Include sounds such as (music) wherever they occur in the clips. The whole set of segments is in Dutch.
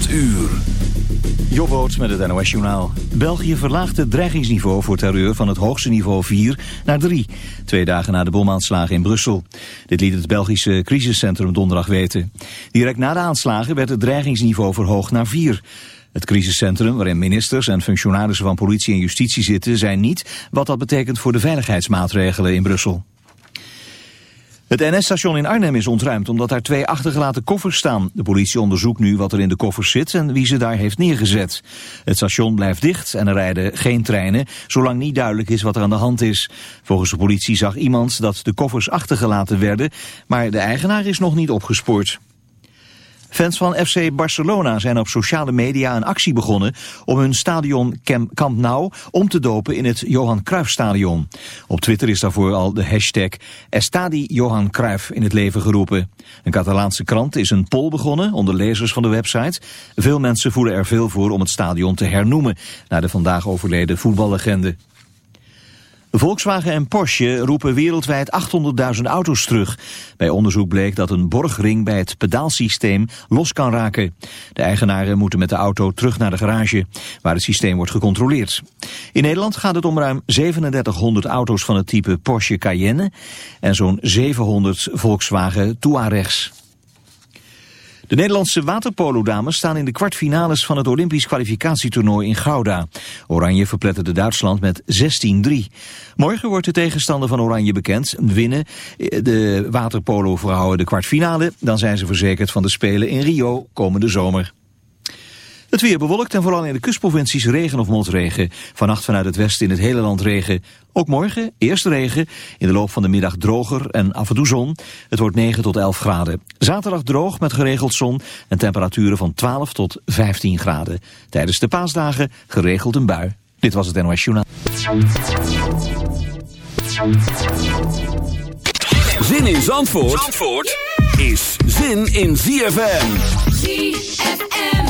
8 uur. Jobboot met het NOS Journaal. België verlaagt het dreigingsniveau voor terreur van het hoogste niveau 4 naar 3. Twee dagen na de bomaanslagen in Brussel. Dit liet het Belgische crisiscentrum donderdag weten. Direct na de aanslagen werd het dreigingsniveau verhoogd naar 4. Het crisiscentrum, waarin ministers en functionarissen van politie en justitie zitten, zijn niet wat dat betekent voor de veiligheidsmaatregelen in Brussel. Het NS-station in Arnhem is ontruimd omdat daar twee achtergelaten koffers staan. De politie onderzoekt nu wat er in de koffers zit en wie ze daar heeft neergezet. Het station blijft dicht en er rijden geen treinen, zolang niet duidelijk is wat er aan de hand is. Volgens de politie zag iemand dat de koffers achtergelaten werden, maar de eigenaar is nog niet opgespoord. Fans van FC Barcelona zijn op sociale media een actie begonnen om hun stadion Camp Nou om te dopen in het Johan Cruijff Stadion. Op Twitter is daarvoor al de hashtag Estadi Johan Cruijff in het leven geroepen. Een Catalaanse krant is een poll begonnen onder lezers van de website. Veel mensen voelen er veel voor om het stadion te hernoemen naar de vandaag overleden voetballegende. Volkswagen en Porsche roepen wereldwijd 800.000 auto's terug. Bij onderzoek bleek dat een borgring bij het pedaalsysteem los kan raken. De eigenaren moeten met de auto terug naar de garage, waar het systeem wordt gecontroleerd. In Nederland gaat het om ruim 3700 auto's van het type Porsche Cayenne en zo'n 700 Volkswagen Touaregs. De Nederlandse waterpolodames staan in de kwartfinales van het Olympisch kwalificatietoernooi in Gouda. Oranje verpletterde Duitsland met 16-3. Morgen wordt de tegenstander van Oranje bekend. Winnen de waterpolo-vrouwen de kwartfinale, dan zijn ze verzekerd van de Spelen in Rio komende zomer. Het weer bewolkt en vooral in de kustprovincies regen of motregen. Vannacht vanuit het westen in het hele land regen. Ook morgen eerst regen, in de loop van de middag droger en af en toe zon. Het wordt 9 tot 11 graden. Zaterdag droog met geregeld zon en temperaturen van 12 tot 15 graden. Tijdens de paasdagen geregeld een bui. Dit was het NOS Journaal. Zin in Zandvoort, Zandvoort is zin in ZFM. ZFM.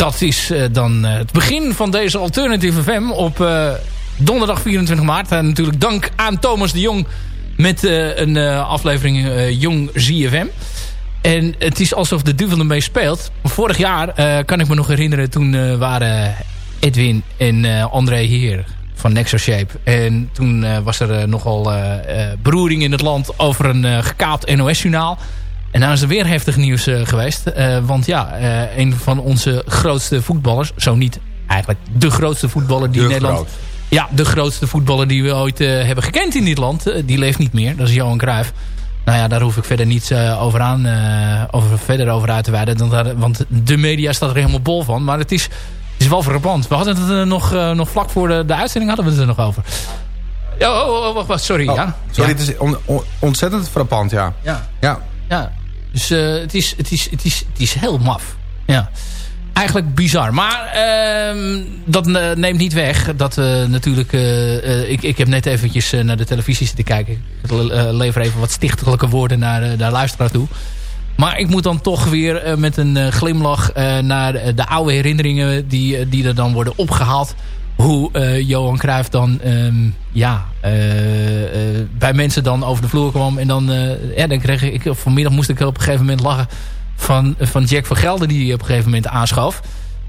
Dat is eh, dan eh, het begin van deze Alternative FM op eh, donderdag 24 maart. En natuurlijk dank aan Thomas de Jong met een aflevering Jong ZFM. En het is alsof de duvel ermee speelt. Vorig jaar kan ik me nog herinneren, toen waren Edwin en André hier van Nexo Shape. En toen was er nogal beroering in het land over een gekaapt NOS-journaal. En nou is er weer heftig nieuws eh, geweest. Eh, want ja, eh, een van onze grootste voetballers... zo niet eigenlijk de grootste voetballer die De Nederland... groot. Ja, de grootste voetballer die we ooit hebben gekend in dit land. die leeft niet meer. Dat is Johan Cruijff. Nou ja, daar hoef ik verder niets over aan, over, verder over uit te wijden. Want de media staat er helemaal bol van. Maar het is, is wel verbrand. We hadden het er nog, nog vlak voor de, de uitzending hadden we het er nog over. Ja, oh, oh, wacht, wacht, sorry. Oh, ja. Sorry, ja. het is on- on- ontzettend frappant, ja. Ja. Ja, Ja, dus eh, het, is, het, is, het, is, het is heel maf. Ja. Eigenlijk bizar. Maar ehm, dat eh, neemt niet weg dat we natuurlijk... eh, eh, ik, ik heb net eventjes eh, naar de televisie zitten kijken. Ik eh, lever even wat stichtelijke woorden naar eh, de luisteraar toe. Maar ik moet dan toch weer eh, met een eh, glimlach eh, naar de, de oude herinneringen die, eh, die er dan worden opgehaald. Hoe eh, Johan Cruijff dan ehm, ja, eh, eh, bij mensen dan over de vloer kwam. En dan, ja, dan kreeg ik, vanmiddag moest ik op een gegeven moment lachen van, van Jack van Gelder die op een gegeven moment aanschoof.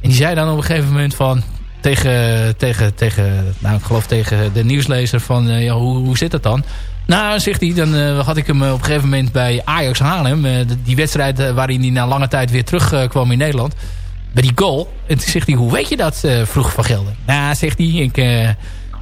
En die zei dan op een gegeven moment van tegen, tegen, tegen nou ik geloof tegen de nieuwslezer van ja, hoe, hoe zit dat dan? Nou, zegt hij, dan had ik hem op een gegeven moment bij Ajax Haarlem. die wedstrijd waarin hij na lange tijd weer terugkwam kwam in Nederland. Bij die goal. En toen zegt hij, hoe weet je dat? eh, vroeg Van Gelder. Nou, zegt hij, ik, eh,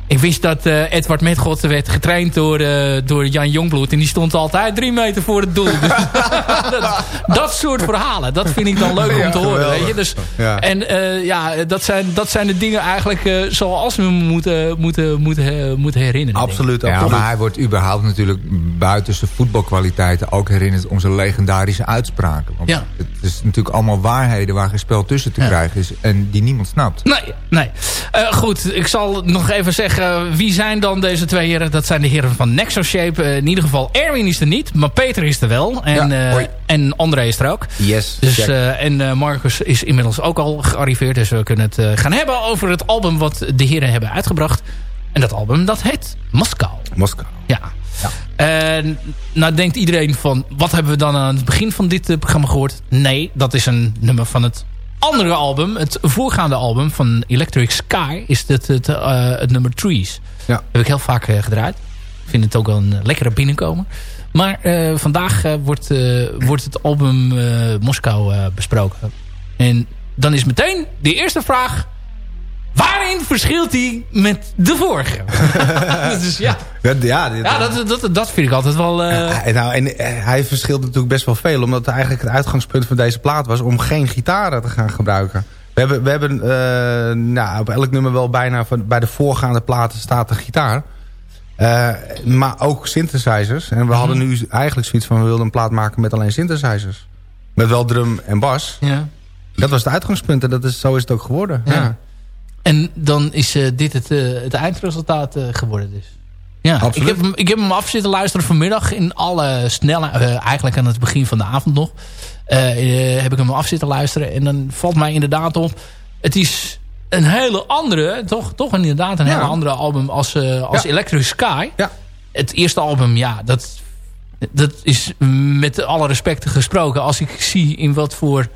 ik wist dat eh, Edward Metgod werd getraind door, eh, door Jan Jongbloed. En die stond altijd drie meter voor het doel. Dus (laughs) dat, dat soort verhalen, dat vind ik dan leuk om te horen. Weet je? Dus, Ja. En eh, ja, dat zijn, dat zijn de dingen eigenlijk eh, zoals we hem moeten, moeten, moeten, moeten herinneren. absoluut. Ja, maar hij wordt überhaupt natuurlijk buiten zijn voetbalkwaliteiten ook herinnerd om zijn legendarische uitspraken. Want Ja. het is natuurlijk allemaal waarheden waar geen spel tussen te Ja. krijgen is en die niemand snapt. Nee, nee. Eh, goed, ik zal nog even zeggen... wie zijn dan deze twee heren? Dat zijn de heren van Nexo Shape. Eh, in ieder geval, Erwin is er niet, maar Peter is er wel. En, Ja, eh, en André is er ook. Yes, Dus, eh, en Marcus is inmiddels ook al gearriveerd. Dus we kunnen het gaan hebben over het album wat de heren hebben uitgebracht. En dat album, dat heet Moskou. Moskou. Ja. En nou denkt iedereen van... wat hebben we dan aan het begin van dit programma gehoord? Nee, dat is een nummer van het andere album. Het voorgaande album van Electric Sky is het, het, eh, het nummer Trees. Ja. Heb ik heel vaak eh, gedraaid. Ik vind het ook wel een lekkere binnenkomen. Maar eh, vandaag wordt, wordt het album Moskou besproken. En dan is meteen de eerste vraag... Waarin verschilt hij met de vorige? (laughs) dus ja, Ja, ja, ja dat, dat, dat vind ik altijd wel... eh, Ja, nou, en eh, hij verschilt natuurlijk best wel veel. Omdat eigenlijk het uitgangspunt van deze plaat was om geen gitaren te gaan gebruiken. We hebben, we hebben eh, nou, op elk nummer wel bijna... Van, bij de voorgaande platen staat een gitaar. Eh, maar ook synthesizers. En we hadden nu eigenlijk zoiets van... we wilden een plaat maken met alleen synthesizers. Met wel drum en bas. ja. Dat was het uitgangspunt en dat is, zo is het ook geworden. Ja. Ja. En dan is eh, dit het, eh, het eindresultaat eh, geworden dus. Ja, ik heb, hem, ik heb hem af zitten luisteren vanmiddag in alle snelle... eigenlijk aan het begin van de avond nog. eh, heb ik hem af zitten luisteren. En dan valt mij inderdaad op... Het is een hele andere, toch, toch inderdaad een Ja. hele andere album als, als Ja. Electric Sky. Ja. Het eerste album, ja, dat, dat is met alle respect gesproken. Als ik zie in wat voor...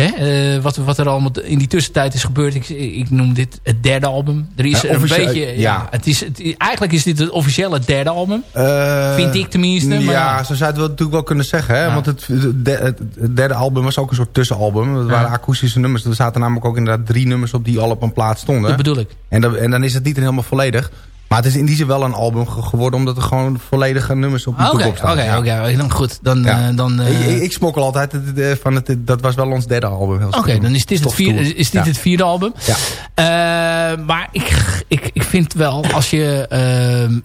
Hè, eh, wat, wat er allemaal in die tussentijd is gebeurd. Ik, ik noem dit het derde album. Er is Ja, een beetje... Ja, ja. het is, het, eigenlijk is dit het officiële derde album. Eh, Vind ik tenminste, maar ja, ja. zo zou je het wel, natuurlijk wel kunnen zeggen. Hè? Ja. Want het, het de- het derde album was ook een soort tussenalbum. Het waren akoestische nummers. Er zaten namelijk ook inderdaad drie nummers op die al op een plaat stonden. Dat bedoel ik. En, dan, en dan is het niet helemaal volledig. Maar het is in die zin wel een album ge- geworden... omdat er gewoon volledige nummers op die Oké, boek oké, staan. oké. Dan goed. Dan, Ja. eh, dan, eh, ik, smokkel altijd het, van het, dat was wel ons derde album. heel Oké, dan is dit, het vierde, is dit Ja. het vierde album. Ja. Eh, maar ik, ik, ik vind wel, als je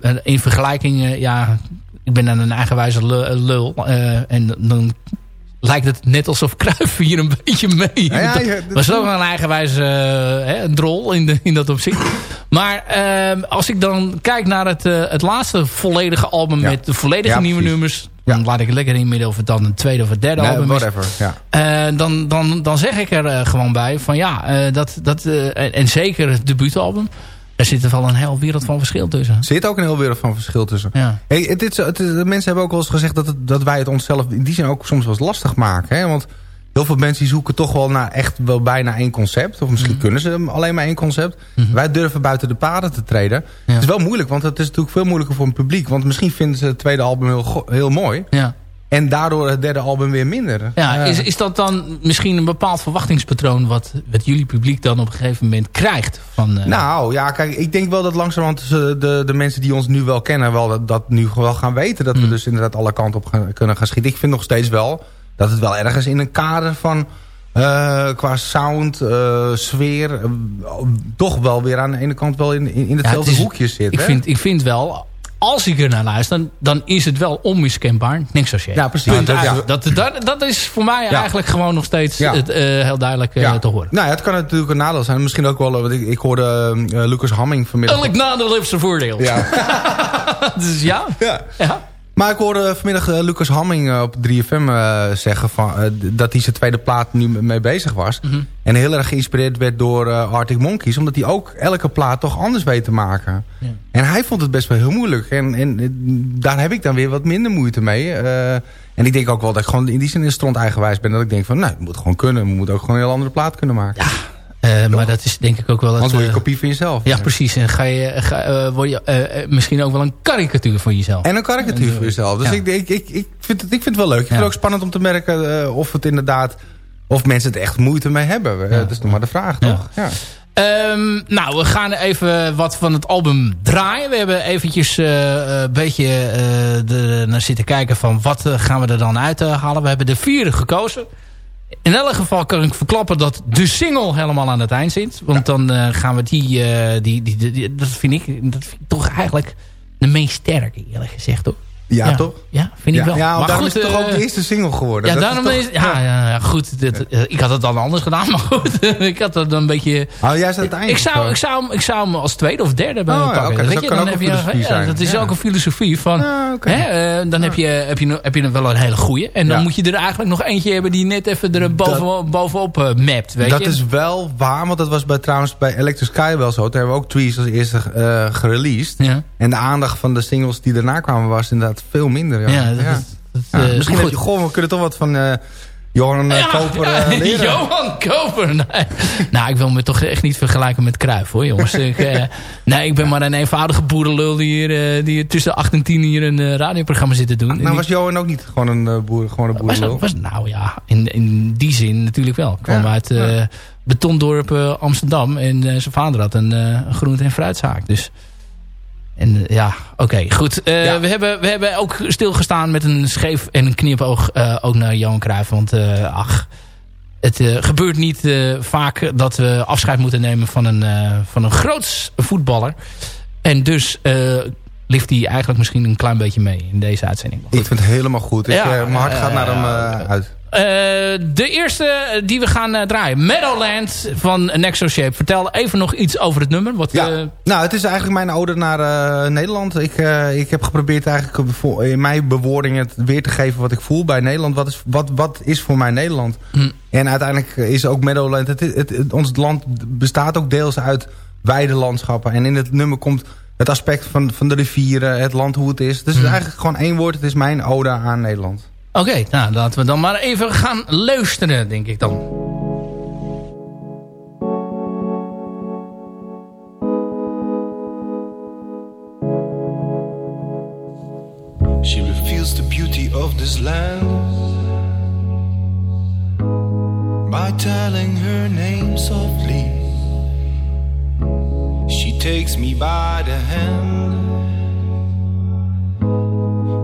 eh, in vergelijking... eh, ja, ik ben dan een eigenwijze lu- lul. eh, en dan lijkt het net alsof Cruijff hier een beetje mee... Ja, ja, ja, dat- was ook een eigenwijze eh, een drol in, de, in dat opzicht. Maar eh, als ik dan kijk naar het, eh, het laatste volledige album... Met de volledige nieuwe nummers... Dan laat ik lekker in het midden of het dan een tweede of een derde Nee, album is. whatever. Ja. Eh, dan, dan, dan zeg ik er gewoon bij van ja, dat, dat, en, en zeker het debuutalbum. Er zit er wel een hele wereld van verschil tussen. Er zit ook een heel wereld van verschil tussen. Ja. Hey, het is, het is- de mensen hebben ook wel eens gezegd dat, het, dat wij het onszelf in die zin ook soms wel eens lastig maken. Hè? Want heel veel mensen die zoeken toch wel naar echt wel bijna één concept. Of misschien kunnen ze hem alleen maar één concept. Wij durven buiten de paden te treden. Het is wel moeilijk, want het is natuurlijk veel moeilijker voor een publiek. Want misschien vinden ze het tweede album heel, heel mooi. Ja. En daardoor het derde album weer minder. Ja, is, is dat dan misschien een bepaald verwachtingspatroon... wat, wat jullie publiek dan op een gegeven moment krijgt? Van, eh, Nou ja, kijk, ik denk wel dat langzamerhand de, de mensen die ons nu wel kennen... wel dat, dat nu wel gaan weten. Dat we Mm. dus inderdaad alle kanten op gaan, kunnen gaan schieten. Ik vind nog steeds wel dat het wel ergens in een kader van... eh, qua sound, eh, sfeer... toch wel weer aan de ene kant wel in, in, in ja, hetzelfde het is- hoekje zit. Ik hè? vind, ik vind wel, als ik er naar luister... dan is het wel onmiskenbaar niks associëren. Ja, precies. Punt Dat- ja. Dat, dat, dat is voor mij Ja. eigenlijk gewoon nog steeds het, eh, heel duidelijk eh, te horen. Nou ja, het kan natuurlijk een nadeel zijn. Misschien ook wel, eh, want ik, ik hoorde Lucas Hamming vanmiddag... Elk nadeel heeft zijn voordeel. Ja. (laughs) dus ja. ja. Ja. Maar ik hoorde vanmiddag eh, Lucas Hamming eh, op 3FM eh, zeggen van, dat hij zijn tweede plaat nu mee bezig was. Mhm. En heel erg geïnspireerd werd door Arctic Monkeys. Omdat hij ook elke plaat toch anders weet te maken. Ja. En hij vond het best wel heel moeilijk. En, en daar heb ik dan weer wat minder moeite mee. En ik denk ook wel dat ik gewoon in die zin een stront eigenwijs ben. Dat ik denk van, nou, het moet gewoon kunnen. We moeten ook gewoon een heel andere plaat kunnen maken. Eh, maar dat is denk ik ook wel... het, Anders word je een eh, kopie van jezelf. Ja, precies. En ga je, ga, eh, word je misschien ook wel een karikatuur van jezelf. En een karikatuur voor jezelf. Dus Ja. ik, ik, ik, ik, vind het, ik vind het wel leuk. Ik vind het ook spannend om te merken of het inderdaad... Of mensen het echt moeite mee hebben. Dat is nog maar de vraag, toch? Ja. Ehm, nou, we gaan even wat van het album draaien. We hebben eventjes een beetje de, naar zitten kijken van wat gaan we er dan uithalen. we hebben de vierde gekozen. In elk geval kan ik verklappen dat de single helemaal aan het eind zit. Want dan eh, gaan we die, eh, die, die, die, die- dat, vind ik, dat vind ik toch eigenlijk de meest sterke eerlijk gezegd hoor. Ja, toch? Ja, vind ik Ja, wel. ja, maar daarom goed, is het toch eh, ook de eerste single geworden. ja, Dat daarom is... Ja, ja, ja, goed. Dit, eh, ik had het dan anders gedaan, (laughs) maar goed. ik had het een beetje... Oh, jij is aan het eind. Ik zou, ik, zou, hem- ik zou hem als tweede of derde bij Oh, ja, pakken. dus Weet dat je, kan dan ook heb je, ja, zijn. Dat is Ja. ook een filosofie van... Ja. Hè, eh, dan heb je, heb, je, heb je wel een hele goeie. En dan Ja. moet je er eigenlijk nog eentje hebben die net even er boven, bovenop eh, mapt. Weet dat je? is wel waar, want dat was bij, trouwens bij Electric Sky wel zo. Daar hebben we ook Trees als eerste eh gereleased. Ja, En de aandacht van de singles die daarna kwamen was inderdaad veel minder. Ja, ja, dat, Ja. dat- Ja, eh, misschien maar heb je, goh, we kunnen toch wat van eh, Johan eh, Koper (laughs) leren. Johan Koper. Nee. nou, ik wil me toch echt niet vergelijken met Cruijff, hoor, jongens. (laughs) ik, nee, ik ben maar een eenvoudige boerenlul die, hier, die tussen 8 en 10 hier een radioprogramma zit te doen. En Nou die- was Johan ook niet gewoon een boer, gewoon een was, boerenlul. was, nou ja, in, in die zin natuurlijk wel. Ik kwam uit betondorp Amsterdam. En zijn vader had een groente- en fruitzaak. Dus... En eh, ja, oké, goed. Eh, Ja. we, hebben, we hebben ook stilgestaan met een scheef en een knipoog eh, ook naar Johan Cruijff. Want eh, ach, het gebeurt niet eh, vaak dat we afscheid moeten nemen van een, eh van een groots voetballer. En dus eh ligt hij eigenlijk misschien een klein beetje mee in deze uitzending. Ik vind het helemaal goed. Ik, Ja, eh, mijn hart gaat naar hem eh, uit. Eh, de eerste die we gaan eh, draaien. Meadowland van Nexo Shape. Vertel even nog iets over het nummer. Wat, Ja, eh, nou, het is eigenlijk mijn ode naar Nederland. Ik, ik heb geprobeerd eigenlijk in mijn bewoordingen het weer te geven wat ik voel bij Nederland. Wat is, wat, wat is voor mij Nederland? Hm. En uiteindelijk is ook Meadowland... Het, het, het- ons land bestaat ook deels uit weidelandschappen. En in het nummer komt het aspect van, van de rivieren, het land, hoe het is. Dus het is eigenlijk gewoon één woord. Het is mijn ode aan Nederland. Oké, nou laten we dan maar even gaan luisteren, denk ik dan. She reveals the beauty of this land by telling her name softly. She takes me by the hand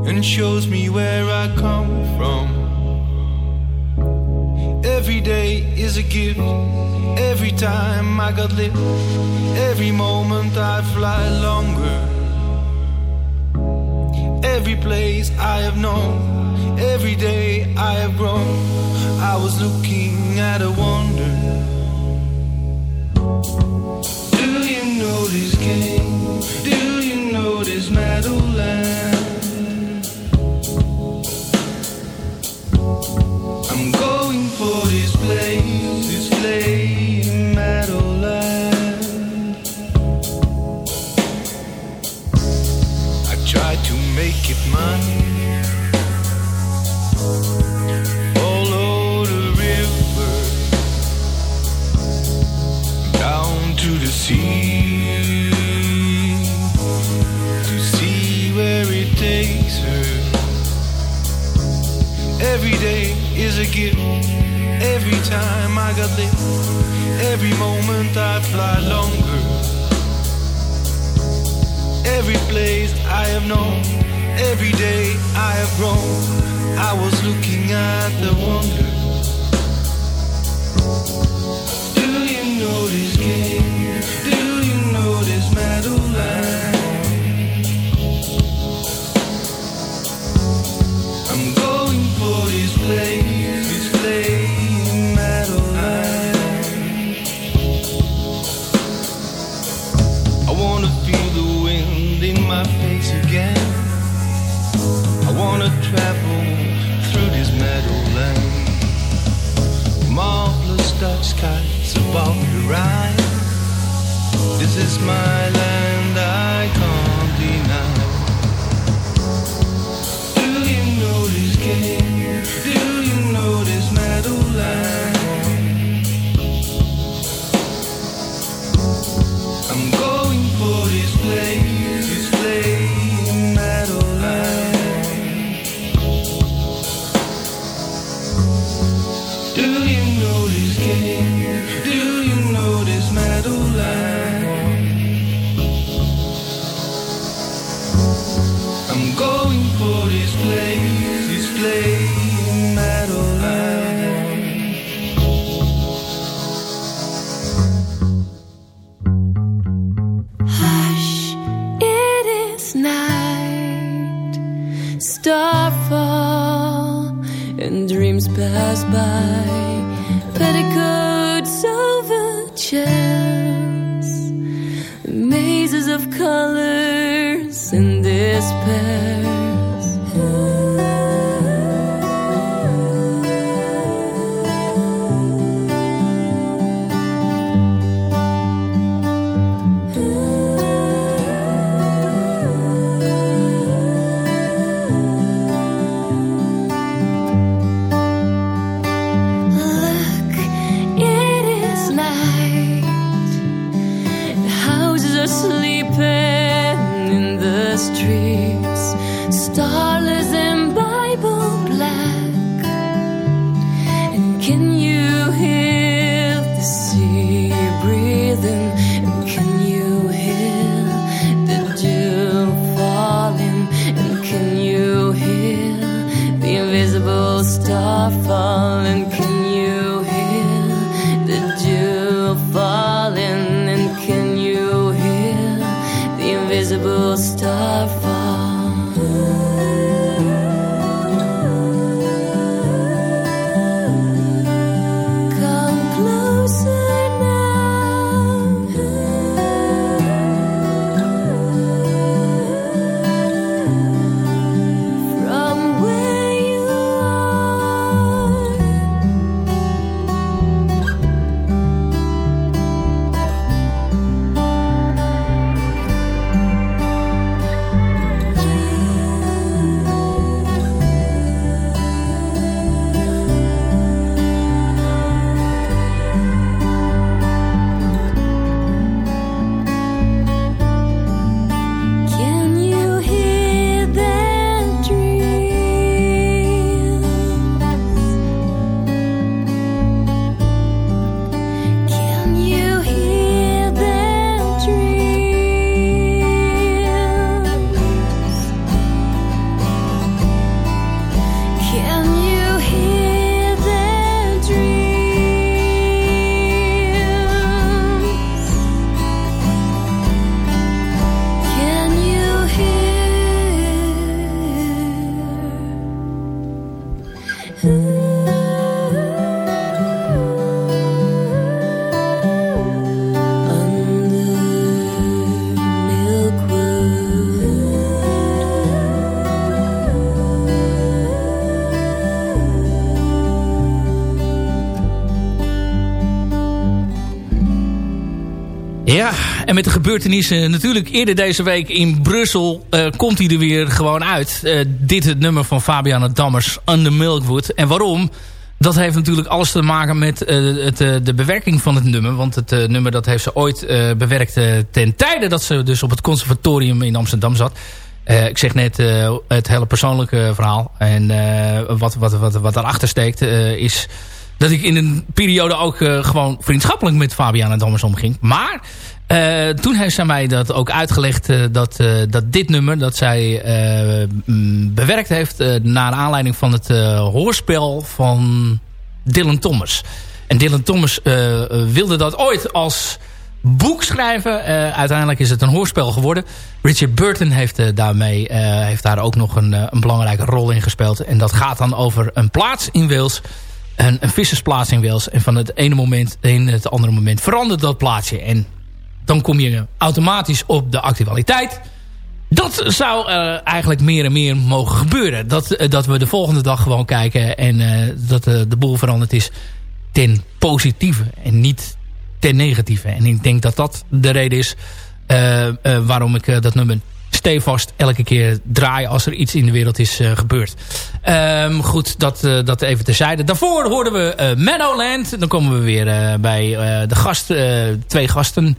and shows me where I is a gift. Every time I got lit, every moment I fly longer. Every place I have known, every day I have grown. I was looking at a wonder. time I got this. Every moment I fly longer. Every place I have known, every day I have grown. I was looking at the wonder. Do you know this game? Do you know this metal line? En met de gebeurtenissen natuurlijk eerder deze week in Brussel... Eh, komt hij er weer gewoon uit. Uh, dit het nummer van Fabiana Dammers, Under Milkwood. En waarom? Dat heeft natuurlijk alles te maken met eh, het, de bewerking van het nummer. Want het nummer dat heeft ze ooit bewerkt ten tijde... dat ze dus op het conservatorium in Amsterdam zat... Ik zeg net het hele persoonlijke verhaal. En uh, wat, wat, wat, wat daarachter steekt is dat ik in een periode ook gewoon vriendschappelijk met Fabiana Dammers omging. Maar eh, toen heeft zij mij dat ook uitgelegd eh, dat, eh, dat dit nummer dat zij bewerkt heeft naar aanleiding van het hoorspel van Dylan Thomas. En Dylan Thomas wilde dat ooit als boek schrijven. Uiteindelijk is het een hoorspel geworden. Richard Burton heeft, daarmee, heeft daar ook nog een, een belangrijke rol in gespeeld. En dat gaat dan over een plaats in Wales. Een, een vissersplaats in Wales. En van het ene moment in het andere moment verandert dat plaatsje. En dan kom je automatisch op de actualiteit. Dat zou eh, eigenlijk meer en meer mogen gebeuren. Dat, eh, dat we de volgende dag gewoon kijken en eh, dat de boel veranderd is ten positieve en niet ten negatieve. En ik denk dat dat de reden is waarom ik dat nummer stevast elke keer draai als er iets in de wereld is eh, gebeurd. Ehm, goed, dat, eh, dat even terzijde. Daarvoor hoorden we eh Meadowland. Dan komen we weer eh, bij eh, de gast, eh, twee gasten.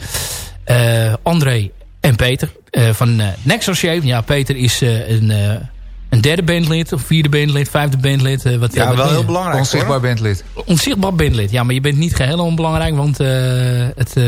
Eh, André en Peter eh, van uh, Nexus Shape. Ja, Peter is eh, een, eh, een derde bandlid, of vierde bandlid, vijfde bandlid. eh, wat, Ja, wat wel heel belangrijk Onzichtbaar hoor. bandlid. Onzichtbaar bandlid. Ja, maar je bent niet geheel onbelangrijk, want eh, het, eh,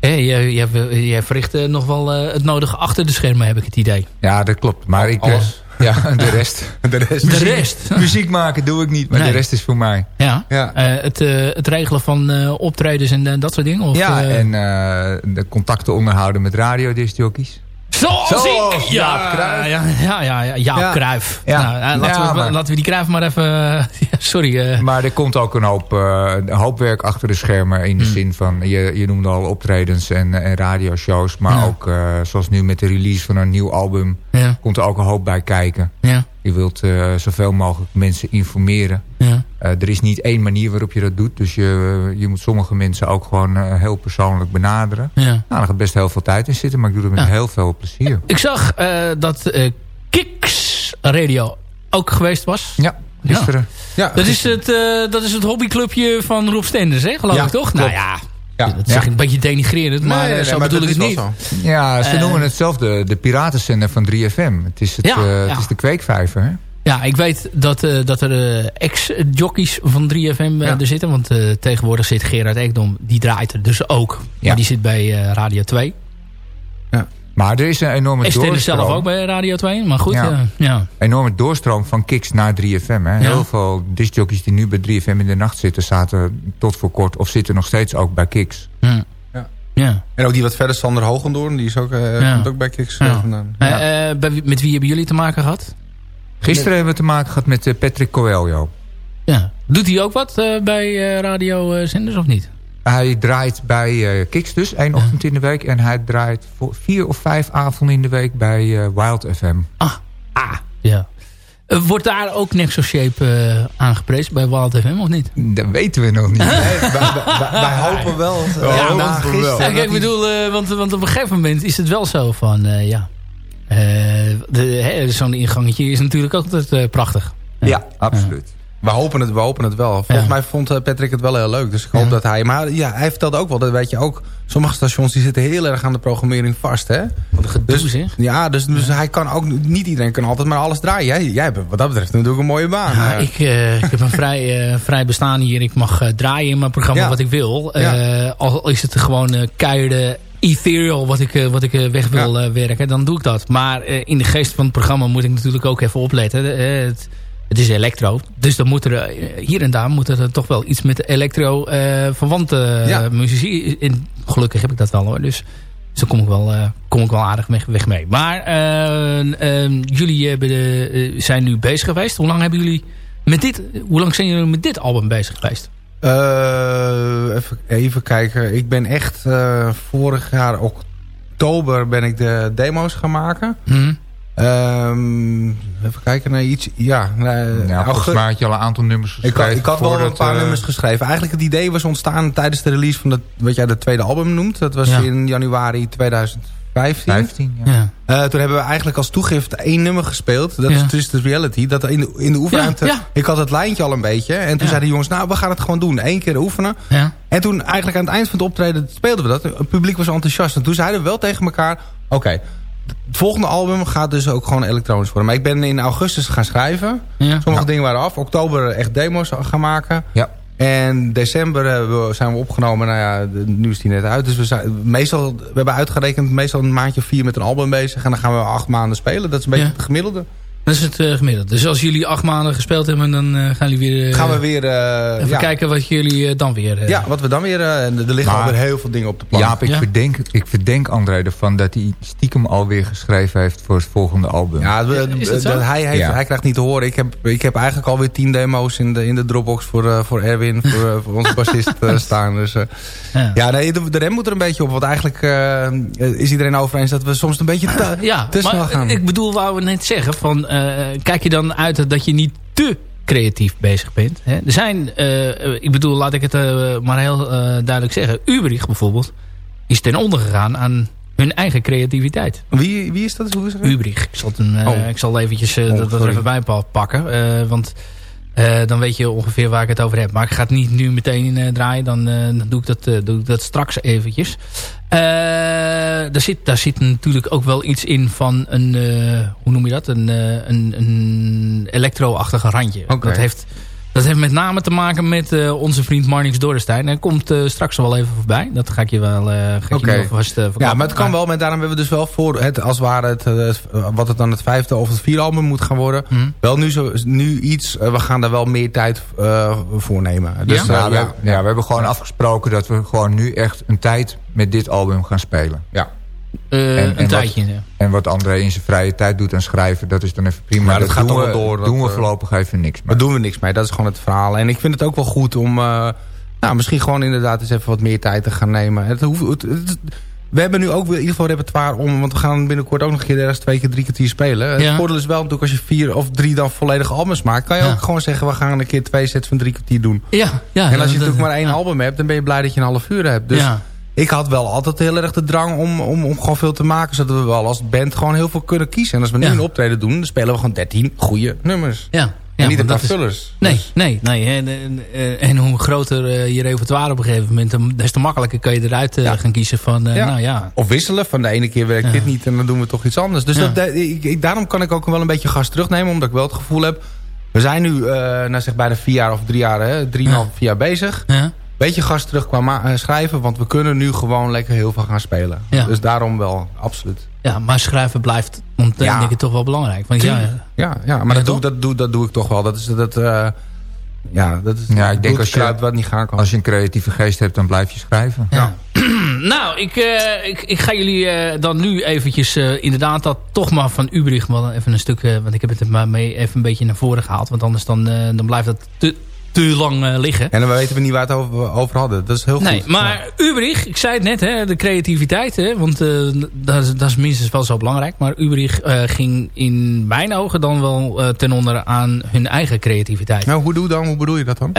eh, je, je verricht eh, nog wel eh, het nodige achter de schermen, heb ik het idee. Ja, dat klopt. Maar ik... eh, Alles. ja, (laughs) (laughs) de rest. De rest. De rest. Muziek maken doe ik niet, maar Nee. de rest is voor mij. Ja. Ja. Eh, het, eh, het regelen van eh, optredens en dat soort dingen? Of, ja, en eh, de contacten onderhouden met radiodiscjockeys. Zoals Zoals ik! Jaap Cruijff. Ja, ja, ja, ja, Jaap Ja. Cruijff. Ja. Nou, eh, laten, Ja, we, maar- laten we die Cruijff maar even... (laughs) ja, sorry. eh, Maar er komt ook een hoop, eh, een hoop werk achter de schermen. In de Hmm. zin van, je, je noemde al optredens en, en radioshows. Maar Ja. ook, eh, zoals nu met de release van een nieuw album... ja, komt er ook een hoop bij kijken. ja, Je wilt eh, zoveel mogelijk mensen informeren. ja. Eh, er is niet één manier waarop je dat doet. Dus je, je moet sommige mensen ook gewoon eh, heel persoonlijk benaderen. ja. Nou, daar gaat best heel veel tijd in zitten. Maar ik doe het met Ja. heel veel plezier. Ik zag dat Kicks Radio ook geweest was. Ja, gisteren. Ja, Dat is, het, dat is het hobbyclubje van Rob Stenders, hè? geloof ik toch? klopt. Nou ja, Ja. dat zeg ik een beetje denigrerend, maar Nee, nee, eh, zo nee, maar bedoel ik het is niet. Ja, ze Eh, noemen het zelf de, de piratenzender van 3FM. Het is, het, Ja, eh, ja. het is de kweekvijver, hè? Ja, ik weet dat, eh, dat er eh, ex-jockeys van 3FM eh, Ja. er zitten. Want eh, tegenwoordig zit Gerard Ekdom, die draait er dus ook. Ja. Maar die zit bij eh, Radio 2. Maar er is een enorme En Stenders zelf doorstroom. ook bij Radio 2. Maar goed, Ja. ja. ja. enorme doorstroom van kicks naar 3FM. Hè? Heel veel discjockeys die nu bij 3FM in de nacht zitten... zaten tot voor kort of zitten nog steeds ook bij kicks. Ja. Ja. ja. En ook die wat verder, Sander Hogendoorn, die is ook, eh, Ja. komt ook bij Kicks eh, Ja. vandaan. Eh, eh, bij met wie hebben jullie te maken gehad? Gisteren hebben we te maken gehad met eh, Patrick Coelho. Ja. Doet hij ook wat eh, bij eh, radiozenders of niet? Hij draait bij eh Kicks dus, één ochtend in de week. En hij draait voor vier of vijf avonden in de week bij eh, Wild FM. Ah, ah ja. Eh, wordt daar ook Nexus Shape eh, aangeprezen bij Wild FM of niet? Dat weten we nog niet. Nee, (laughs) wij, wij- wij hopen wel. Ja, gisteren kijk, ik bedoel, want, want op een gegeven moment is het wel zo van, ja. Zo'n ingangetje is natuurlijk ook altijd prachtig. Ja, absoluut. We hopen het, we hopen het wel. Volgens Ja. mij vond eh, Patrick het wel heel leuk. Dus ik hoop Ja. dat hij... Maar ja, hij vertelde ook wel, dat weet je ook... Sommige stations die zitten heel erg aan de programmering vast, hè? Wat een gedoe Dus, zeg. ja, dus, dus hij kan ook... Niet iedereen kan altijd maar alles draaien. Jij, jij hebt wat dat betreft natuurlijk een mooie baan. Ja, Eh, ik, eh, ik heb een vrij, vrij bestaan hier. Ik mag draaien in mijn programma wat ik wil. Al is het gewoon keiharde ethereal wat ik, wat ik weg wil werken, dan doe ik dat. Maar in de geest van het programma moet ik natuurlijk ook even opletten. Het, het is elektro. Dus dan moet er eh, hier en daar moet er toch wel iets met elektro eh verwante Ja. eh, muzici. In, gelukkig heb ik dat wel hoor. Dus, dus daar kom ik wel, kom ik wel aardig weg, mee. Maar eh, eh, jullie hebben de, zijn nu bezig geweest. Hoe lang hebben jullie met dit, hoe lang zijn jullie met dit album bezig geweest? Even, even kijken. Ik ben echt vorig jaar oktober ben ik de demo's gaan maken. Hm? Ehm, even kijken naar iets. Ja, nee, Ja, volgens augustus- mij had je al een aantal nummers Ik geschreven. had, ik had wel een paar eh, nummers geschreven. Eigenlijk het idee was ontstaan tijdens de release van dat, wat jij de tweede album noemt. Dat was Ja. in januari 15. 15, ja. Ja. Eh, toen hebben we eigenlijk als toegift één nummer gespeeld. Dat Ja. is Twisted Reality. Dat in de, in de oefenruimte... Ja, ja. Ik had het lijntje al een beetje. En toen Ja. zeiden de jongens, nou, we gaan het gewoon doen. Eén keer oefenen. Ja. En toen eigenlijk aan het eind van het optreden speelden we dat. Het publiek was enthousiast. En toen zeiden we wel tegen elkaar... Oké, het volgende album gaat dus ook gewoon elektronisch worden. Maar ik ben in augustus gaan schrijven. Ja. Sommige dingen waren af. Oktober echt demo's gaan maken. Ja. En december eh, we- zijn we opgenomen. Nou ja, nu is die net uit. Dus we, zijn, meestal, we hebben uitgerekend meestal een maandje of vier met een album bezig. En dan gaan we acht maanden spelen. Dat is een beetje Ja. het gemiddelde. Dat is het eh, gemiddeld. Dus als jullie acht maanden gespeeld hebben, dan eh, gaan jullie weer... eh, gaan we weer... eh, Even ja, kijken wat jullie dan weer... ja, wat we dan weer... eh, en er liggen Maar- alweer heel veel dingen op de plan. Jaap, ik, Ja. verdenk, ik verdenk André ervan dat hij stiekem alweer geschreven heeft voor het volgende album. Ja, dat hij, heeft, Ja. hij krijgt niet te horen. Ik heb, ik heb eigenlijk alweer tien demo's in de, in de Dropbox voor, eh, voor Erwin, (laughs) voor, voor onze bassist staan. Dus, eh, Ja. ja, nee, de, de rem moet er een beetje op. Want eigenlijk eh, is iedereen over eens dat we soms een beetje te, Ja, te snel maar gaan. ik bedoel, wou we net zeggen, van, kijk je dan uit dat je niet te creatief bezig bent. Hè? Er zijn, eh, eh, ik bedoel, laat ik het eh, maar heel eh, duidelijk zeggen. Uberich bijvoorbeeld is ten onder gegaan aan hun eigen creativiteit. wie, wie is dat? Hoe is. Ik zal, een, eh, Oh. ik zal eventjes eh, Oh, dat, er sorry. even bij pa- pakken. eh, want eh, dan weet je ongeveer waar ik het over heb. Maar ik ga het niet nu meteen eh, draaien. Dan, eh, dan doe, ik dat, doe ik dat straks eventjes. Daar, zit, daar zit natuurlijk ook wel iets in van een... hoe noem je dat? Een, een, een elektro-achtige randje. Oké. Dat heeft... Dat heeft met name te maken met eh, onze vriend Marnix Dorrestein. Hij komt eh, straks wel even voorbij. Dat ga ik je wel, eh ga Oké. je nog vast eh, Ja, verklappen. maar het kan wel. Maar daarom hebben we dus wel voor het, als het ware het, eh, wat het dan het vijfde of het vierde album moet gaan worden. Hm. Wel nu, zo, nu iets, we gaan daar wel meer tijd eh, voor nemen. Dus, Ja? Ja, we, ja, hebben- ja, we hebben gewoon afgesproken dat we gewoon nu echt een tijd met dit album gaan spelen. ja. Eh, en een wat- tijdje. ja. En wat André in zijn vrije tijd doet aan schrijven, dat is dan even prima. Ja, dat gaat doen toch we, wel door, dat, doen we eh, voorlopig even niks Daar mee. doen we niks mee. Dat is gewoon het verhaal. En ik vind het ook wel goed om... eh, nou, misschien gewoon inderdaad eens even wat meer tijd te gaan nemen. Het hoeft, het, het- we hebben nu ook weer in ieder geval repertoire om... want we gaan binnenkort ook nog een keer ergens twee keer, drie kwartier spelen. Het voordeel is wel natuurlijk als je vier of drie dan volledige albums maakt... kan je Ja. ook gewoon zeggen, we gaan een keer twee sets van drie kwartier doen. Ja, ja. en als je dat- natuurlijk maar één ja. album hebt... dan ben je blij dat je een half uur hebt. Dus ja. Ik had wel altijd heel erg de drang om, om, om gewoon veel te maken... zodat we wel als band gewoon heel veel kunnen kiezen. En als we nu Ja. een optreden doen... dan spelen we gewoon dertien goede nummers. Ja, en niet is- vullers. Nee, Dus- nee, nee. En, en, en hoe groter eh, je repertoire op een gegeven moment... des te makkelijker kan je eruit eh, Ja. gaan kiezen van... eh, Ja. Nou ja, Of wisselen. Van de ene keer werkt Ja. dit niet en dan doen we toch iets anders. Dus Ja. dat, ik, ik- daarom kan ik ook wel een beetje gas terugnemen. Omdat ik wel het gevoel heb... We zijn nu eh nou zeg bijna vier jaar of drie jaar, hè, drieënhalf, Ja. vier jaar bezig. ja. Beetje gas terug qua eh, schrijven. Want we kunnen nu gewoon lekker heel veel gaan spelen. Ja. Dus daarom wel, absoluut. ja, maar schrijven blijft, want Ja. denk ik toch wel belangrijk. Want ja. Ja, ja maar dat, doe, dat, doe, dat doe ik toch wel. Dat is dat... eh, ja, dat is Ja, ik denk als je- wat niet gaan kan. Als je een creatieve geest hebt, dan blijf je schrijven. Ja. (clears throat) nou, ik, eh, ik, ik ga jullie eh, dan nu eventjes eh, inderdaad dat toch maar van Ubrich wel even een stuk... want ik heb het er maar mee even een beetje naar voren gehaald. Want anders dan, eh, dan blijft dat te, te lang eh, liggen. En dan weten we niet waar we het over, over hadden. Dat is heel Nee, goed. maar Ubrich, ik zei het net, hè, de creativiteit. Hè, want eh, dat, is, dat is minstens wel zo belangrijk. Maar Ubrich eh, ging in mijn ogen dan wel ten onder aan hun eigen creativiteit. Nou, hoe, doe dan? hoe bedoel je dat dan?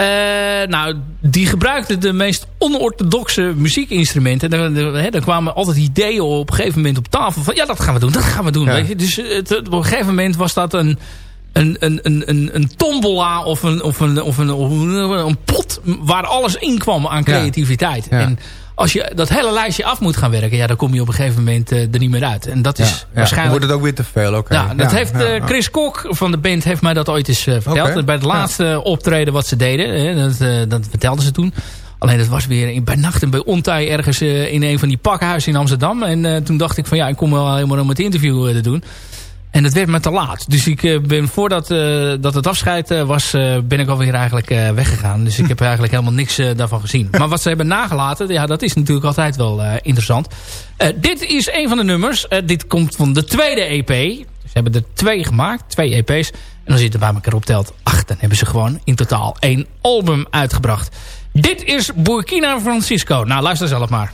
Nou, die gebruikten de meest onorthodoxe muziekinstrumenten. Hè, er kwamen altijd ideeën op een gegeven moment op tafel. Van ja, dat gaan we doen, dat gaan we doen. Ja. Weet je? Dus het, op een gegeven moment was dat een, een, een, een, een, een tombola of een, of, een, of, een, of een, pot waar alles in kwam aan creativiteit. Ja. En als je dat hele lijstje af moet gaan werken, ja, dan kom je op een gegeven moment eh, er niet meer uit. En dat is Ja, waarschijnlijk... wordt het ook weer te veel, oké. Ja, dat heeft eh. Chris Kok van de band heeft mij dat ooit eens eh, verteld. Bij het laatste optreden wat ze deden. Hè, dat, dat vertelden ze toen. Alleen dat was weer in, bij nacht en bij ontij ergens in een van die pakhuizen in Amsterdam. En toen dacht ik van ja, ik kom wel helemaal om het interview te doen. En het werd me te laat. Dus ik eh, ben voordat eh, dat het afscheid eh, was, ben ik alweer eigenlijk weggegaan. Dus ik heb eigenlijk helemaal niks daarvan gezien. (laughs) Maar wat ze hebben nagelaten, ja, dat is natuurlijk altijd wel interessant. Dit is een van de nummers. Dit komt van de tweede EP. Ze hebben er twee gemaakt, twee EP's. En dan zitten bij elkaar optelt acht. Dan hebben ze gewoon in totaal één album uitgebracht. Dit is Burkina Francisco. Nou, luister zelf maar.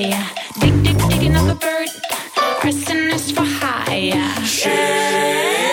Dig, dig, digging up a bird. Arsonist for high. Yeah.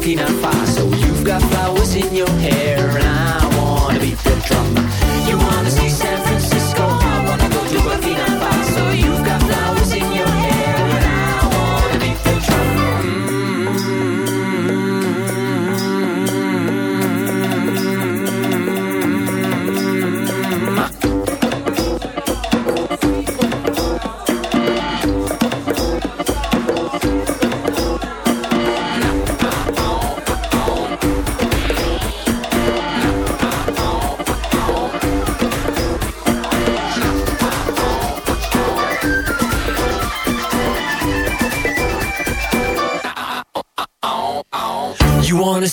Burkina Faso. You've got flowers in your hair.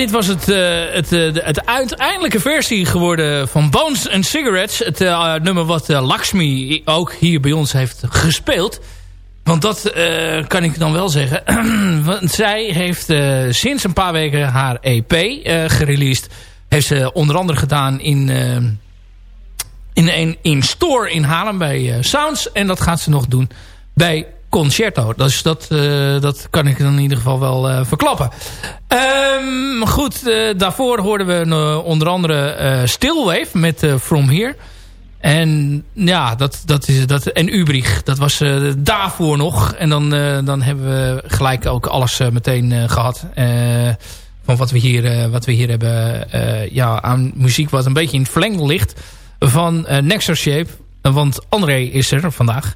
Dit was het, eh, het, eh, het uiteindelijke versie geworden van Bones and Cigarettes. Het eh, nummer wat Lakshmi ook hier bij ons heeft gespeeld. Want dat kan ik dan wel zeggen. (clears throat) Want zij heeft sinds een paar weken haar EP gereleased. Heeft ze onder andere gedaan in, in, in, in Store in Haarlem bij Sounds. En dat gaat ze nog doen bij Concerto. Dus dat, eh, dat kan ik dan in ieder geval wel eh, verklappen. Ehm, goed, eh, daarvoor hoorden we onder andere Stillwave met From Here. En ja, dat, dat is dat. En Ubrich, dat was daarvoor nog. En dan, dan hebben we gelijk ook alles meteen eh, gehad. eh, van wat we hier, wat we hier hebben ja, aan muziek wat een beetje in het verlengde ligt van Nexus Shape. Want André is er vandaag.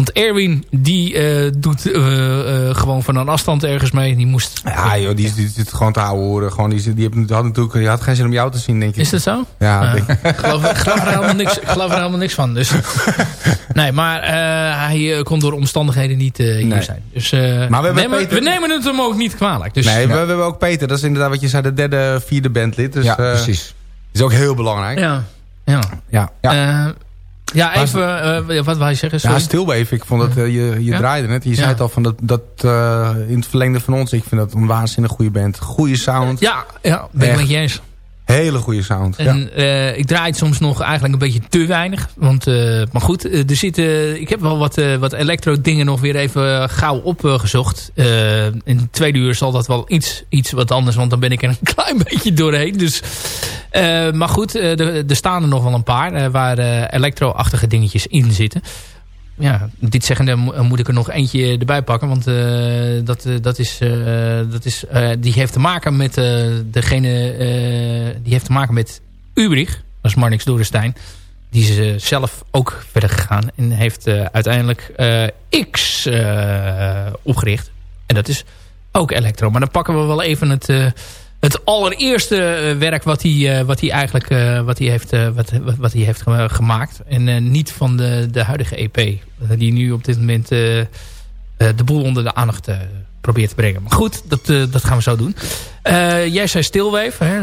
Want Erwin die eh, doet eh, eh, gewoon van een afstand ergens mee. Die moest... Ja, joh, die, zit gewoon te ouwe horen. Gewoon, die, die, die had natuurlijk, die had geen zin om jou te zien, denk ik. Is dat zo? Ja, ik. geloof, er helemaal niks, ik geloof er helemaal niks van. Dus. (laughs) Nee, maar eh, hij kon door omstandigheden niet eh, hier Nee. zijn. Dus, eh, Maar we hebben nemen, Peter- we nemen het hem ook niet kwalijk. Dus, nee, ja. we, we hebben ook Peter. Dat is inderdaad wat je zei, de derde, vierde bandlid. Dus, ja, precies. is ook heel belangrijk. Ja, ja. Ja. Ja. Ja. ja, even, eh, wat wij zeggen. Ja, Sorry. Stilwave. Ik vond dat eh, je, je Ja? draaide net. Je Ja. zei het al van dat, dat eh, in het verlengde van ons. Ik vind dat een waanzinnig goede band. Goede sound. ja, ja, ben ik met je eens. Hele goede sound. En eh, ik draai het soms nog eigenlijk een beetje te weinig. Want, eh, maar goed, eh, er zitten, ik heb wel wat, wat electro dingen nog weer even gauw opgezocht. In de tweede uur zal dat wel iets, iets wat anders. Want dan ben ik er een (laughs) klein beetje doorheen. Dus, maar goed, er, staan er nog wel een paar waar electro-achtige dingetjes in zitten. Ja, dit zeggende mo- moet ik er nog eentje erbij pakken. Want eh, dat, eh, dat is, eh, dat is, eh, die heeft te maken met eh, degene... eh, die heeft te maken met Ubrich. Dat is Marnix Dorenstein. Die is eh, zelf ook verder gegaan. En heeft eh, uiteindelijk eh, X eh, opgericht. En dat is ook elektro. Maar dan pakken we wel even het... het allereerste eh, werk wat hij, eh, wat hij eigenlijk eh, wat hij heeft, wat, wat, hij heeft ge- gemaakt. En niet van de, de huidige EP. Die nu op dit moment de boel onder de aandacht probeert te brengen. Maar goed, dat, dat gaan we zo doen. Jij zei. Hè?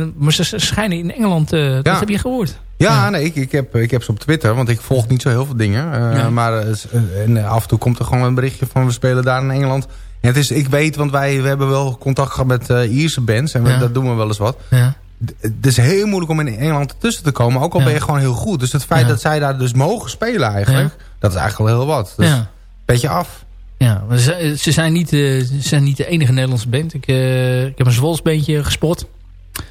eh, maar ze schijnen in Engeland... eh, Dat heb je gehoord. Ja, nee, ik, ik, heb, ik heb ze op Twitter, want ik volg niet zo heel veel dingen. Ja. Maar en af en toe komt er gewoon een berichtje van we spelen daar in Engeland. En het is, ik weet, want wij we hebben wel contact gehad met eh Ierse bands. En we, Ja. dat doen we wel eens wat. Ja. Het is heel moeilijk om in Engeland ertussen te komen. Ook al Ja. ben je gewoon heel goed. Dus het feit Ja. dat zij daar dus mogen spelen eigenlijk. Dat is eigenlijk wel heel wat. Dus ja. beetje af. Ja, maar ze, ze, zijn niet, eh, ze zijn niet de enige Nederlandse band. Ik, eh, ik heb een Zwolsbeentje gespot. Een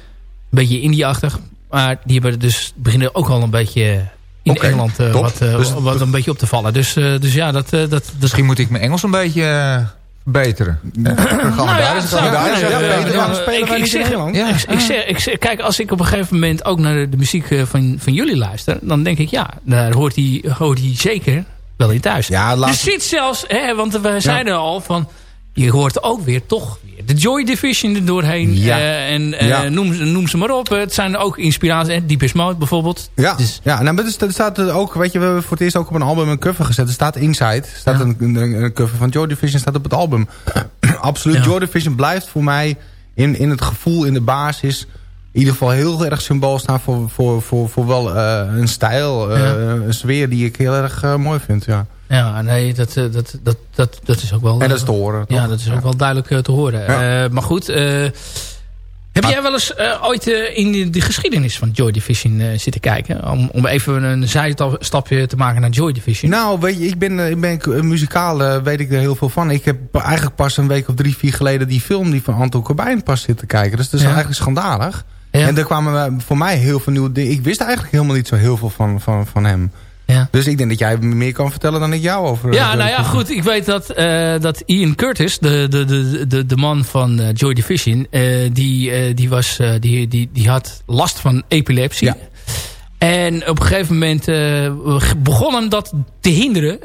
beetje indie-achtig. Maar die hebben dus beginnen ook al een beetje in Engeland eh, wat, Dus- wat een beetje op te vallen. Dus, eh, dus ja, dat... eh, dat, dat Misschien moet ik mijn Engels een beetje daar daar eens- Nou ik zeg, ik zeg- kijk, als ik op een gegeven moment ook naar de, de muziek eh, van, van jullie luister... dan denk ik, ja, daar hoort hij, hoort hij zeker wel in thuis. Ja, Er laatst, zit zelfs, hè, want we zeiden al van... je hoort ook weer toch weer de Joy Division er doorheen. Ja. eh, en eh, Ja. noem, ze- noem ze maar op. Het zijn ook inspiraties. hè, Deepest Mode bijvoorbeeld. Ja, Dus- ja nou, maar sta- er staat ook, weet je, we hebben voor het eerst ook op een album een cover gezet. Er staat Inside, er staat Ja. een, een, een cover van Joy Division staat op het album. (clears throat) Absoluut. Joy Division blijft voor mij in, in het gevoel, in de basis, in ieder geval heel erg symbool staan voor, voor, voor, voor wel eh, een stijl, eh, een sfeer die ik heel erg eh, mooi vind. Ja. Ja, nee, dat, eh, dat, dat, dat, dat is ook wel... En dat is te horen. Ja, toch? dat is ook wel duidelijk eh, te horen. Ja. Eh, maar goed, eh, heb jij wel eens eh, ooit eh, in de, de geschiedenis van Joy Division eh, zitten kijken? Om, om even een zijstapje te maken naar Joy Division. Nou, weet je, ik ben, eh, ik ben eh, muzikaal, eh, weet ik er heel veel van. Ik heb eigenlijk pas een week of drie, vier geleden die film die van Anton Corbijn pas zitten kijken. Dus dat is Ja. eigenlijk schandalig. Ja. En er kwamen eh, voor mij heel veel nieuwe dingen. Ik wist eigenlijk helemaal niet zo heel veel van, van, van hem. Ja. Dus ik denk dat jij meer kan vertellen dan ik jou over. Ja, eh, nou ja, goed. Ik weet dat, eh, dat Ian Curtis, de, de, de, de, de man van eh, Joy Division... die, die, was, die, die, die had last van epilepsie. Ja. En op een gegeven moment begon hem dat te hinderen.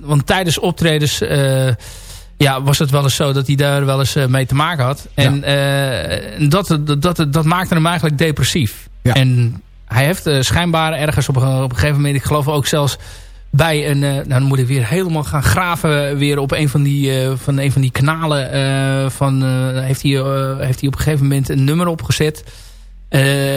want tijdens optredens ja, was het wel eens zo dat hij daar wel eens mee te maken had. En dat, dat, dat, dat maakte hem eigenlijk depressief. Ja. En hij heeft eh, schijnbaar ergens op een, op een gegeven moment... ik geloof ook zelfs bij een... eh, nou, dan moet ik weer helemaal gaan graven weer op een van die, eh, van een van die kanalen. van, heeft, hij, heeft hij op een gegeven moment een nummer opgezet.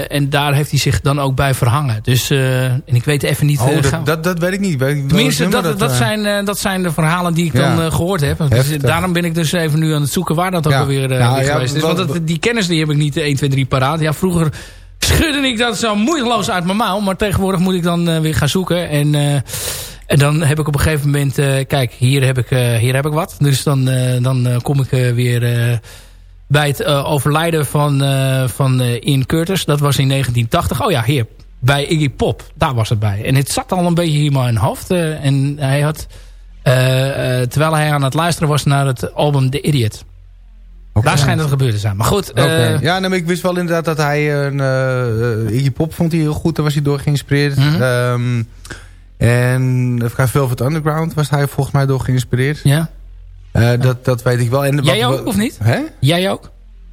En daar heeft hij zich dan ook bij verhangen. Dus, en ik weet even niet... Oh, dat, dat, dat weet ik niet. Weet ik Tenminste, dat, dat, zijn, dat zijn de verhalen die ik Ja. dan eh, gehoord heb. Dus Heftig. daarom ben ik dus even nu aan het zoeken waar dat ook Ja. alweer Nou, ja, geweest is. Want dat, die kennis die heb ik niet 1, 2, 3 paraat. Ja, vroeger schudde ik dat zo moeiteloos uit mijn mouw. Maar tegenwoordig moet ik dan eh, weer gaan zoeken. En, eh, en dan heb ik op een gegeven moment... eh, kijk, hier heb, ik, hier heb ik wat. Dus dan, dan kom ik weer... bij het overlijden van, van Ian Curtis. Dat was in 1980. Oh ja, hier. Bij Iggy Pop. Daar was het bij. En het zat al een beetje hier in mijn hoofd. en hij had... terwijl hij aan het luisteren was naar het album The Idiot. Oké. Daar schijnt het gebeurd te zijn. Maar goed. Eh, ja, maar ik wist wel inderdaad dat hij een eh, eh, Iggy Pop vond hij heel goed. Daar was hij door geïnspireerd. Mhm. Ehm, en even kijken, Velvet Underground was hij volgens mij door geïnspireerd. ja. Eh, dat, dat weet ik wel. En Jij wat- ook, of niet? Hè? Jij ook?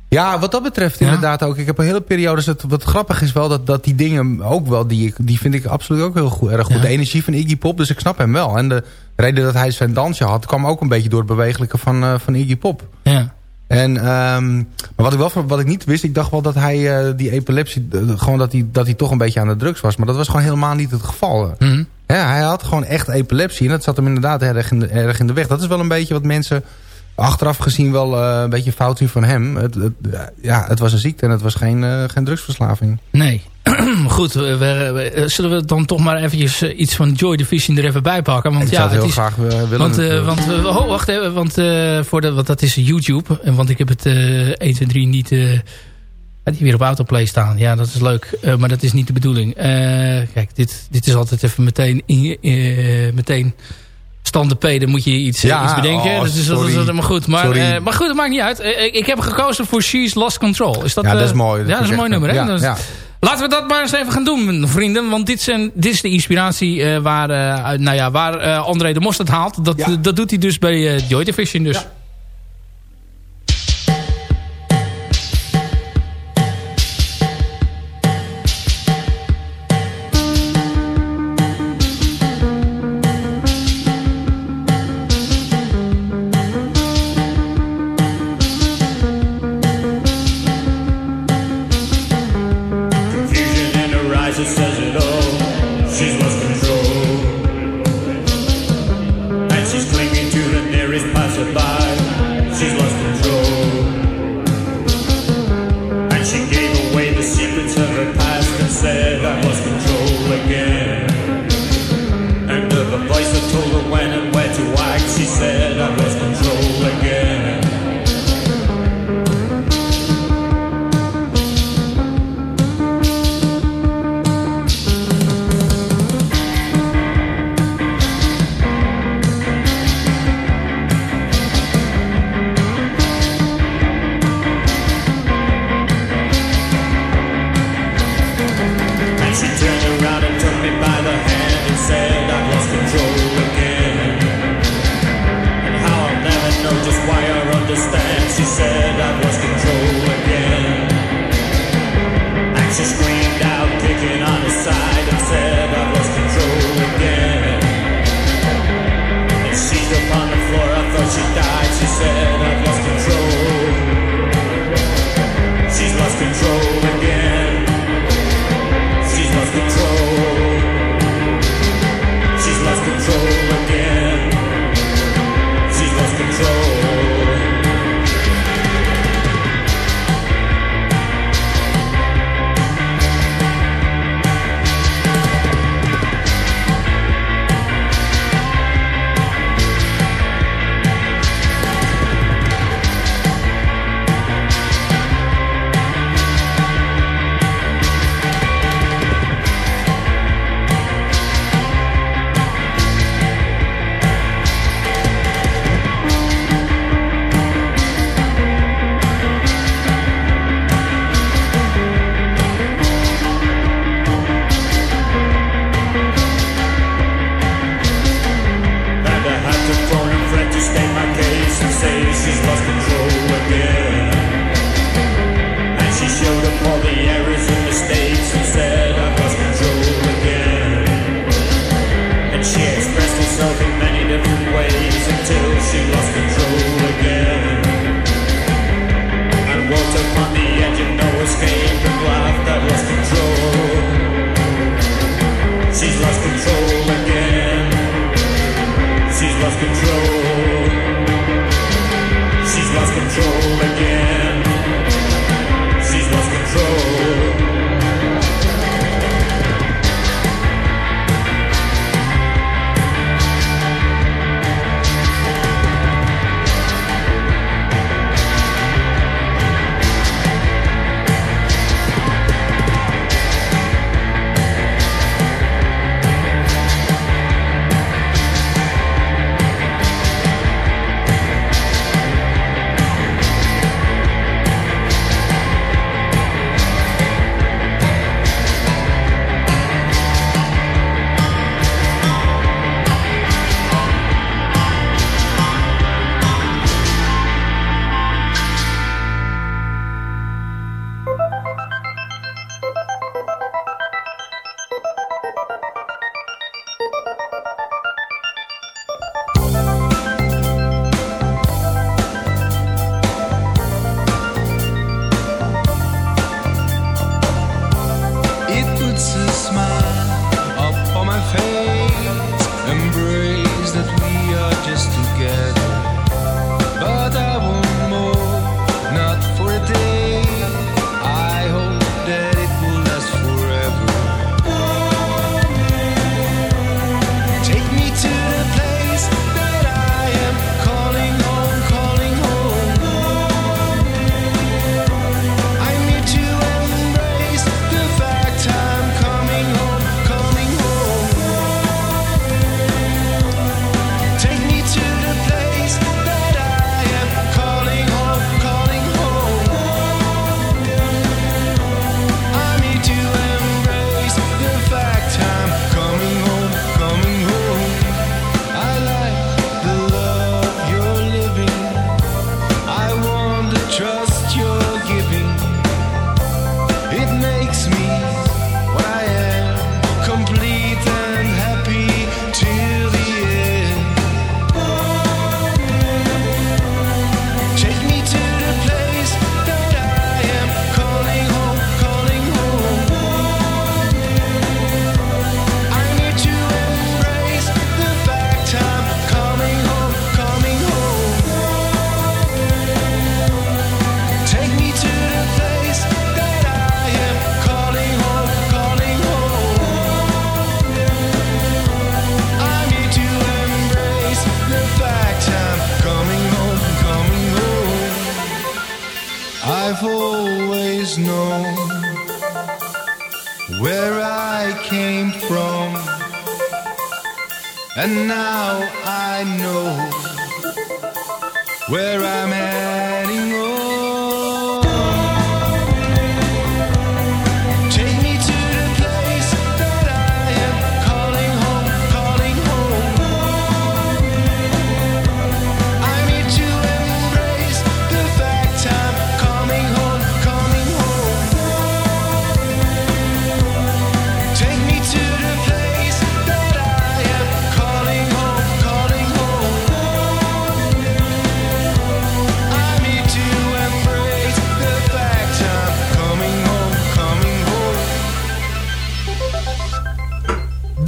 Ja, wat dat betreft Ja. inderdaad ook. Ik heb een hele periode... Het, wat grappig is wel dat, dat die dingen ook wel... Die, ik- die vind ik absoluut ook heel goed, erg goed. Ja. De energie van Iggy Pop, dus ik snap hem wel. En de reden dat hij zijn dansje had... kwam ook een beetje door het bewegelijke van, eh, van Iggy Pop. Ja. En, ehm, maar wat ik, wel, wat ik niet wist... Ik dacht wel dat hij eh, die epilepsie... eh, gewoon dat hij, dat hij toch een beetje aan de drugs was. Maar dat was gewoon helemaal niet het geval. Mhm. Ja, hij had gewoon echt epilepsie. En dat zat hem inderdaad erg in de, erg in de weg. Dat is wel een beetje wat mensen achteraf gezien wel eh, een beetje fout zien van hem. Het, het, ja, het was een ziekte en het was geen, eh, geen drugsverslaving. Nee. (clears throat) Goed, we, zullen we dan toch maar eventjes eh, iets van Joy Division er even bij pakken? Want ik ja, zou het heel is, graag willen. Want, want oh, wacht even, want, voor de, want dat is YouTube. En want ik heb het eh 1, 2, 3 niet, die weer op autoplay staan. Ja, dat is leuk. Maar dat is niet de bedoeling. Kijk, dit, dit is altijd even meteen, in- meteen stand P. Dan moet je iets, eh, Ja, iets bedenken. oh, dat is dat is helemaal goed. Maar, eh, maar goed, het maakt niet uit. Eh, ik, ik heb gekozen voor She's Lost Control. Is dat, ja, dat is mooi. ja, dat is een mooi nummer. Hè? Ja, ja. Laten we dat maar eens even gaan doen, vrienden. Want dit, zijn, dit is de inspiratie waar, nou ja, waar André de Mosterd haalt. Dat, dat doet hij dus bij Joy Division. Dus. see us.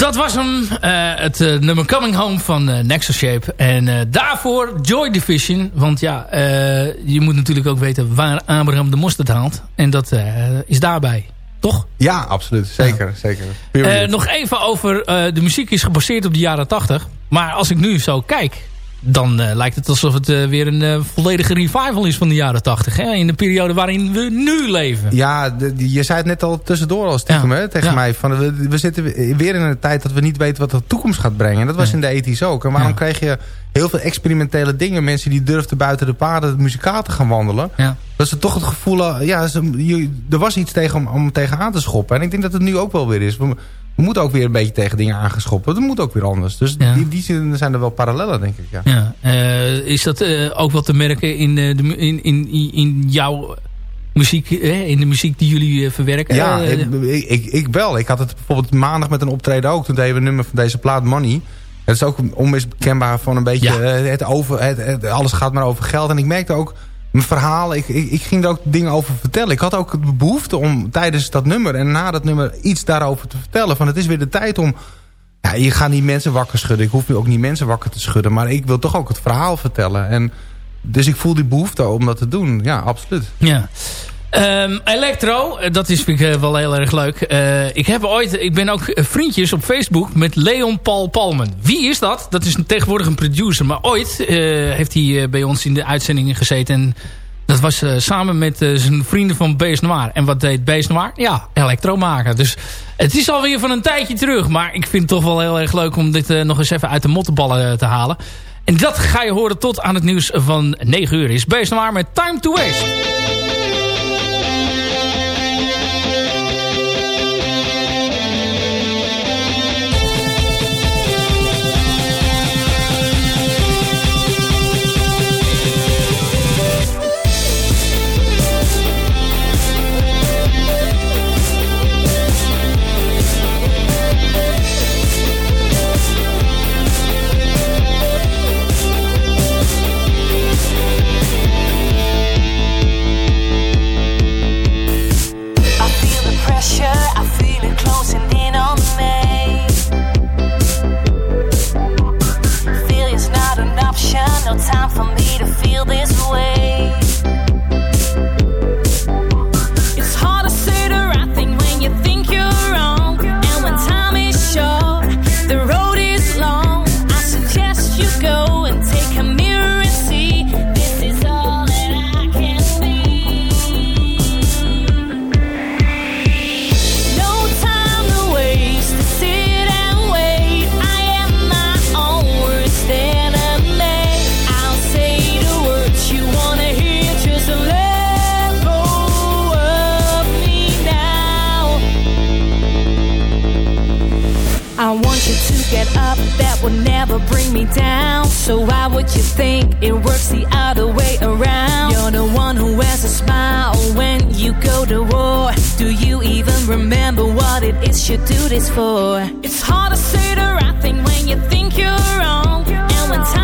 Dat was hem, eh, het eh, nummer Coming Home van eh, Nexus Shape. En daarvoor Joy Division. Want ja, je moet natuurlijk ook weten waar Abraham de mosterd haalt. En dat is daarbij, toch? Ja, absoluut. Zeker, zeker. Nog even over, de muziek is gebaseerd op de jaren 80. Maar als ik nu zo kijk, dan eh, lijkt het alsof het eh, weer een eh, volledige revival is van de jaren 80. Hè? In de periode waarin we nu leven. Ja, de- je zei het net al tussendoor al stiekem Ja. hè, tegen Ja. mij. Van, we, we zitten weer in een tijd dat we niet weten wat de toekomst gaat brengen. En dat was in de ethisch ook. En waarom Ja. kreeg je heel veel experimentele dingen? Mensen die durfden buiten de paden muzikaal te gaan wandelen. Dat ze toch het gevoel hadden, ja, ze, je- er was iets tegen om, om tegenaan te schoppen. En ik denk dat het nu ook wel weer is. We, we moeten ook weer een beetje tegen dingen aangeschoppen. Dat moet ook weer anders. Dus Ja. in die zin zijn er wel parallellen, denk ik. Ja. Ja, eh, is dat eh, ook wel te merken in, eh, de, in, in, in jouw muziek, eh, in de muziek die jullie verwerken? Ja, ik, ik, ik wel. Ik had het bijvoorbeeld maandag met een optreden ook. Toen deden we een nummer van deze plaat Money. Het is ook onmiskenbaar van een beetje... Ja. het over, het, het- alles gaat maar over geld. En ik merkte ook mijn verhaal. Ik, ik, ik ging er ook dingen over vertellen. Ik had ook de behoefte om tijdens dat nummer en na dat nummer iets daarover te vertellen. Van het is weer de tijd om... Ja, je gaat niet mensen wakker schudden. Ik hoef nu ook niet mensen wakker te schudden. Maar ik wil toch ook het verhaal vertellen. En dus ik voel die behoefte om dat te doen. Ja, absoluut. Ja. Ehm, Electro, eh, dat is vind ik eh, wel heel erg leuk. Eh, ik, heb ooit, ik ben ook vriendjes op Facebook met Leon Paul Palmen. Wie is dat? Dat is tegenwoordig een producer. Maar ooit heeft hij bij ons in de uitzendingen gezeten. En dat was samen met zijn vrienden van Beest Noir. En wat deed Beest Noir? Ja, Electro maken. Dus het is alweer van een tijdje terug. Maar ik vind het toch wel heel erg leuk om dit nog eens even uit de mottenballen te halen. En dat ga je horen tot aan het nieuws van 9 uur. Is Beest Noir met Time to Waste. No time for me to feel this way. Me down. So why would you think it works the other way around? You're the one who has a smile when you go to war. Do you even remember what it is you do this for? It's hard to say the right thing when you think you're wrong. And when time